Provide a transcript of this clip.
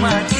much.